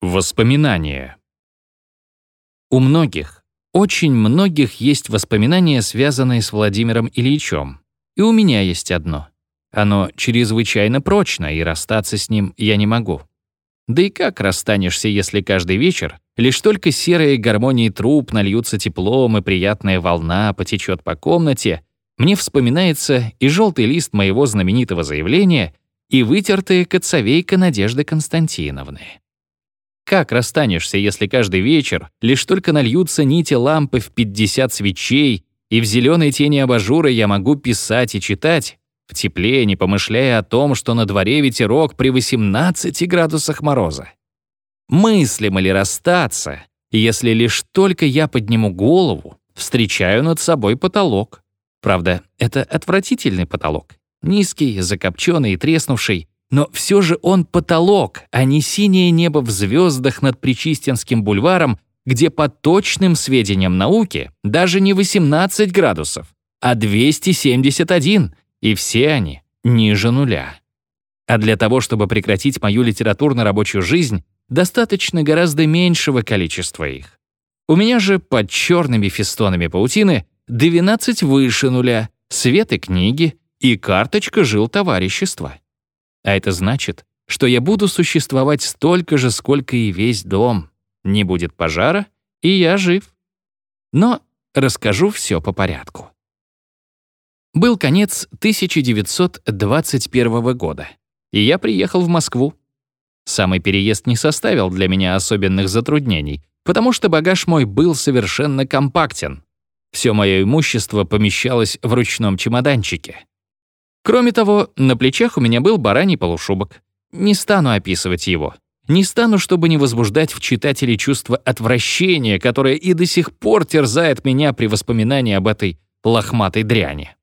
Воспоминания. У многих, очень многих есть воспоминания, связанные с Владимиром Ильичем. И у меня есть одно. Оно чрезвычайно прочно, и расстаться с ним я не могу. Да и как расстанешься, если каждый вечер лишь только серые гармонии труб нальются теплом, и приятная волна потечет по комнате, мне вспоминается и желтый лист моего знаменитого заявления, и вытертая коцовейка Надежды Константиновны. Как расстанешься, если каждый вечер лишь только нальются нити лампы в 50 свечей, и в зеленой тени абажура я могу писать и читать, в тепле, не помышляя о том, что на дворе ветерок при 18 градусах мороза? Мыслимо ли расстаться, если лишь только я подниму голову, встречаю над собой потолок? Правда, это отвратительный потолок. Низкий, закопченный и треснувший, но все же он потолок, а не синее небо в звездах над Причистинским бульваром, где по точным сведениям науки даже не 18 градусов, а 271, и все они ниже нуля. А для того, чтобы прекратить мою литературно-рабочую жизнь, достаточно гораздо меньшего количества их. У меня же под черными фестонами паутины 12 выше нуля, свет и книги и карточка жил товарищества. А это значит, что я буду существовать столько же, сколько и весь дом. Не будет пожара, и я жив. Но расскажу все по порядку. Был конец 1921 года, и я приехал в Москву. Самый переезд не составил для меня особенных затруднений, потому что багаж мой был совершенно компактен. Все мое имущество помещалось в ручном чемоданчике. Кроме того, на плечах у меня был бараний полушубок. Не стану описывать его. Не стану, чтобы не возбуждать в читателе чувство отвращения, которое и до сих пор терзает меня при воспоминании об этой лохматой дряни.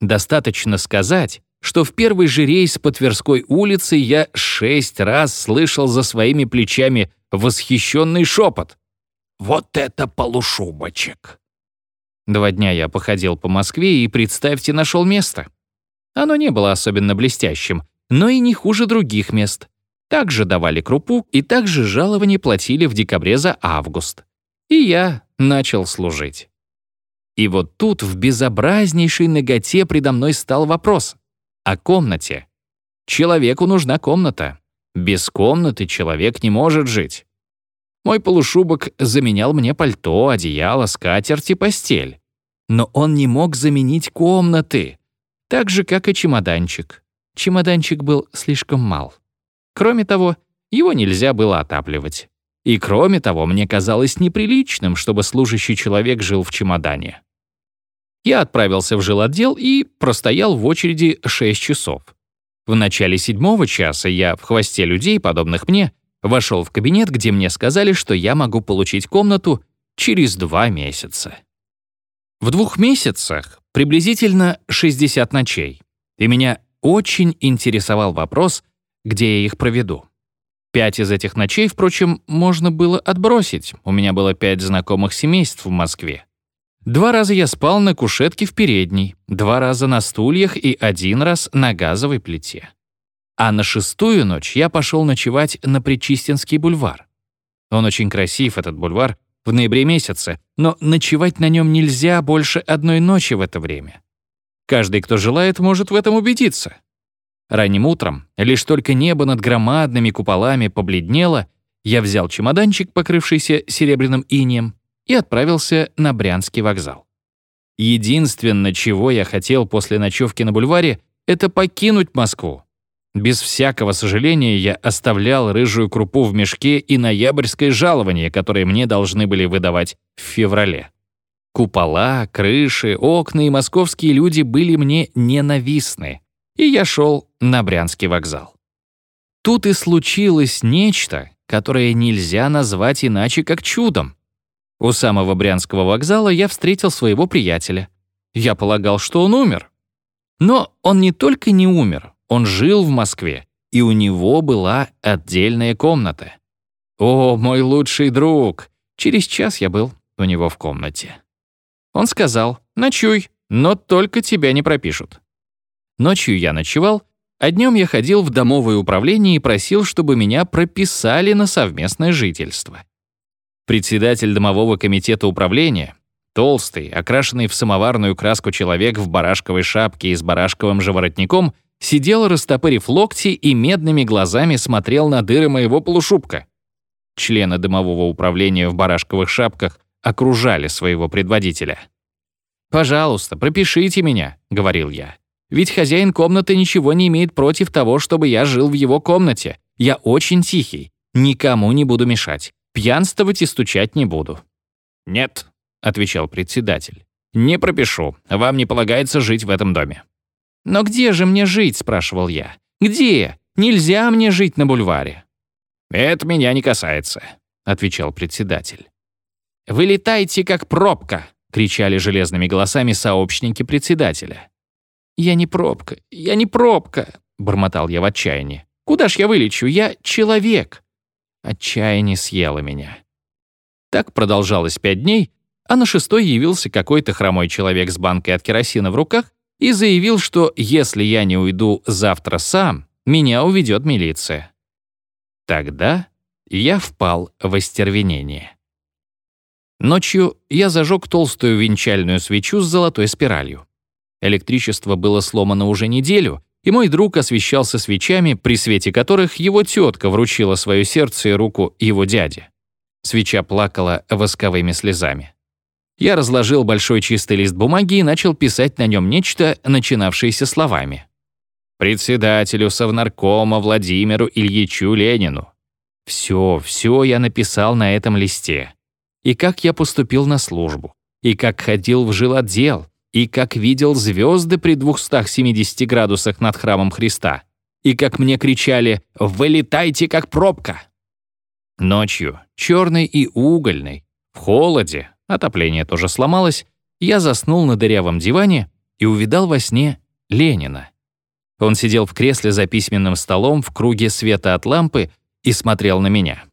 Достаточно сказать, что в первый же рейс по Тверской улице я шесть раз слышал за своими плечами восхищенный шепот. «Вот это полушубочек!» Два дня я походил по Москве и, представьте, нашел место. Оно не было особенно блестящим, но и не хуже других мест. Также давали крупу и также жалование платили в декабре за август. И я начал служить. И вот тут в безобразнейшей ноготе предо мной стал вопрос о комнате. Человеку нужна комната. Без комнаты человек не может жить. Мой полушубок заменял мне пальто, одеяло, скатерть и постель. Но он не мог заменить комнаты. Так же, как и чемоданчик. Чемоданчик был слишком мал. Кроме того, его нельзя было отапливать. И кроме того, мне казалось неприличным, чтобы служащий человек жил в чемодане. Я отправился в жилотдел и простоял в очереди 6 часов. В начале седьмого часа я, в хвосте людей, подобных мне, вошел в кабинет, где мне сказали, что я могу получить комнату через два месяца. В двух месяцах приблизительно 60 ночей, и меня очень интересовал вопрос, где я их проведу. Пять из этих ночей, впрочем, можно было отбросить. У меня было пять знакомых семейств в Москве. Два раза я спал на кушетке в передней, два раза на стульях и один раз на газовой плите. А на шестую ночь я пошел ночевать на Причистинский бульвар. Он очень красив, этот бульвар, в ноябре месяце, но ночевать на нем нельзя больше одной ночи в это время. Каждый, кто желает, может в этом убедиться. Ранним утром, лишь только небо над громадными куполами побледнело, я взял чемоданчик, покрывшийся серебряным инием, и отправился на Брянский вокзал. Единственное, чего я хотел после ночевки на бульваре, это покинуть Москву. Без всякого сожаления я оставлял рыжую крупу в мешке и ноябрьское жалование, которое мне должны были выдавать в феврале. Купола, крыши, окна и московские люди были мне ненавистны, и я шел на Брянский вокзал. Тут и случилось нечто, которое нельзя назвать иначе как чудом. У самого Брянского вокзала я встретил своего приятеля. Я полагал, что он умер. Но он не только не умер, он жил в Москве, и у него была отдельная комната. «О, мой лучший друг!» Через час я был у него в комнате. Он сказал, «Ночуй, но только тебя не пропишут». Ночью я ночевал, А днем я ходил в домовое управление и просил, чтобы меня прописали на совместное жительство. Председатель домового комитета управления, толстый, окрашенный в самоварную краску человек в барашковой шапке и с барашковым же воротником, сидел, растопырив локти и медными глазами смотрел на дыры моего полушубка. Члены домового управления в барашковых шапках окружали своего предводителя. «Пожалуйста, пропишите меня», — говорил я. «Ведь хозяин комнаты ничего не имеет против того, чтобы я жил в его комнате. Я очень тихий, никому не буду мешать, пьянствовать и стучать не буду». «Нет», — отвечал председатель. «Не пропишу, вам не полагается жить в этом доме». «Но где же мне жить?» — спрашивал я. «Где? Нельзя мне жить на бульваре». «Это меня не касается», — отвечал председатель. «Вы летаете, как пробка», — кричали железными голосами сообщники председателя. «Я не пробка, я не пробка», — бормотал я в отчаянии. «Куда ж я вылечу? Я человек». Отчаяние съело меня. Так продолжалось пять дней, а на шестой явился какой-то хромой человек с банкой от керосина в руках и заявил, что если я не уйду завтра сам, меня уведет милиция. Тогда я впал в остервенение. Ночью я зажег толстую венчальную свечу с золотой спиралью. Электричество было сломано уже неделю, и мой друг освещался свечами, при свете которых его тетка вручила свое сердце и руку его дяде. Свеча плакала восковыми слезами. Я разложил большой чистый лист бумаги и начал писать на нем нечто, начинавшееся словами. «Председателю Совнаркома Владимиру Ильичу Ленину». Все, все я написал на этом листе и как я поступил на службу, и как ходил в жилотдел, и как видел звезды при 270 градусах над храмом Христа, и как мне кричали «Вылетайте, как пробка!». Ночью, черный и угольный, в холоде, отопление тоже сломалось, я заснул на дырявом диване и увидал во сне Ленина. Он сидел в кресле за письменным столом в круге света от лампы и смотрел на меня.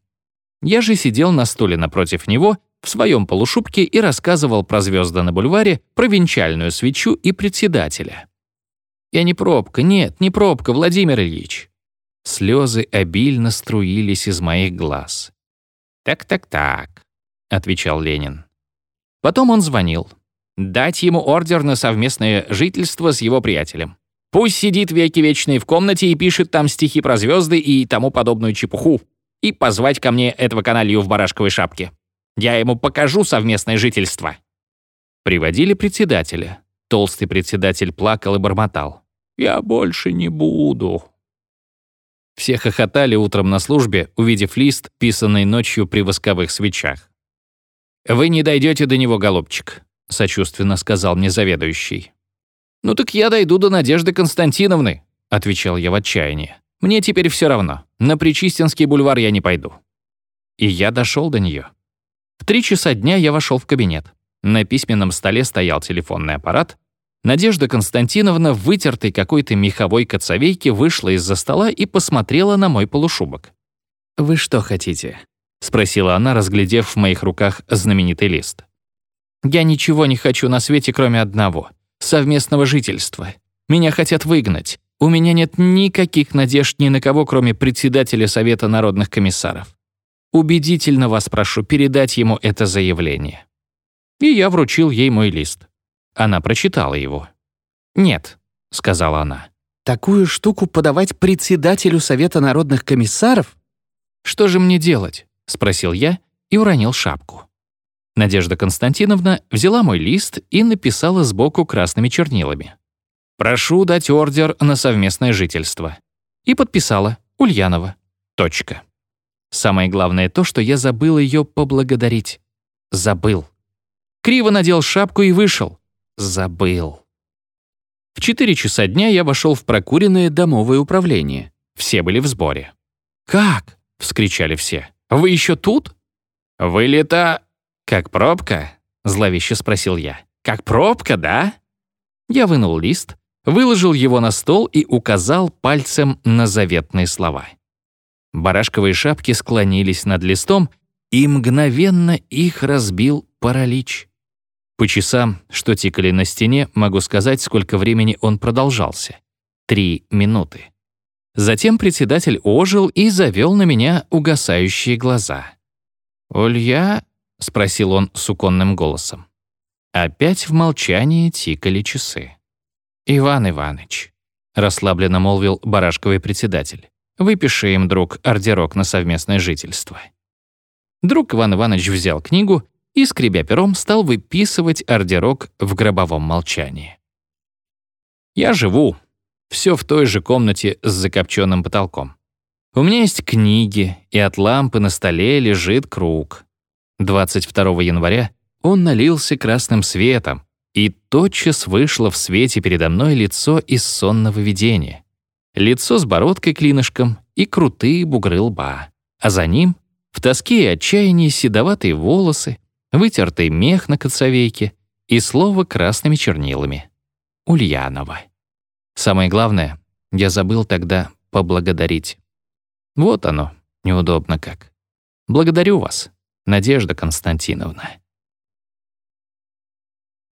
Я же сидел на стуле напротив него, в своем полушубке и рассказывал про звезды на бульваре, про венчальную свечу и председателя. «Я не пробка, нет, не пробка, Владимир Ильич». Слезы обильно струились из моих глаз. «Так-так-так», — отвечал Ленин. Потом он звонил. Дать ему ордер на совместное жительство с его приятелем. Пусть сидит веки вечные в комнате и пишет там стихи про звезды и тому подобную чепуху и позвать ко мне этого каналью в барашковой шапке. Я ему покажу совместное жительство». Приводили председателя. Толстый председатель плакал и бормотал. «Я больше не буду». Все хохотали утром на службе, увидев лист, писанный ночью при восковых свечах. «Вы не дойдете до него, голубчик», — сочувственно сказал мне заведующий. «Ну так я дойду до Надежды Константиновны», — отвечал я в отчаянии. Мне теперь все равно. На Причистинский бульвар я не пойду. И я дошел до нее. В три часа дня я вошел в кабинет. На письменном столе стоял телефонный аппарат. Надежда Константиновна в вытертой какой-то меховой коцовейке вышла из-за стола и посмотрела на мой полушубок. «Вы что хотите?» — спросила она, разглядев в моих руках знаменитый лист. «Я ничего не хочу на свете, кроме одного — совместного жительства. Меня хотят выгнать. У меня нет никаких надежд ни на кого, кроме председателя Совета народных комиссаров. Убедительно вас прошу передать ему это заявление». И я вручил ей мой лист. Она прочитала его. «Нет», — сказала она. «Такую штуку подавать председателю Совета народных комиссаров? Что же мне делать?» — спросил я и уронил шапку. Надежда Константиновна взяла мой лист и написала сбоку красными чернилами. Прошу дать ордер на совместное жительство. И подписала Ульянова. Точка. Самое главное то, что я забыл ее поблагодарить. Забыл. Криво надел шапку и вышел. Забыл. В 4 часа дня я вошел в прокуренное домовое управление. Все были в сборе. «Как?» — вскричали все. «Вы еще тут?» «Вы лета...» «Как пробка?» — зловеще спросил я. «Как пробка, да?» Я вынул лист, выложил его на стол и указал пальцем на заветные слова. Барашковые шапки склонились над листом, и мгновенно их разбил паралич. По часам, что тикали на стене, могу сказать, сколько времени он продолжался. Три минуты. Затем председатель ожил и завел на меня угасающие глаза. «Улья?» — спросил он суконным голосом. Опять в молчании тикали часы. «Иван Иваныч», — расслабленно молвил барашковый председатель, «выпиши им, друг, ордерок на совместное жительство». Друг Иван Иванович взял книгу и, скребя пером, стал выписывать ордерок в гробовом молчании. «Я живу. Все в той же комнате с закопченным потолком. У меня есть книги, и от лампы на столе лежит круг. 22 января он налился красным светом, и тотчас вышло в свете передо мной лицо из сонного видения. Лицо с бородкой-клинышком и крутые бугры лба. А за ним, в тоске и отчаянии, седоватые волосы, вытертый мех на коцовейке и слово красными чернилами. Ульянова. Самое главное, я забыл тогда поблагодарить. Вот оно, неудобно как. Благодарю вас, Надежда Константиновна.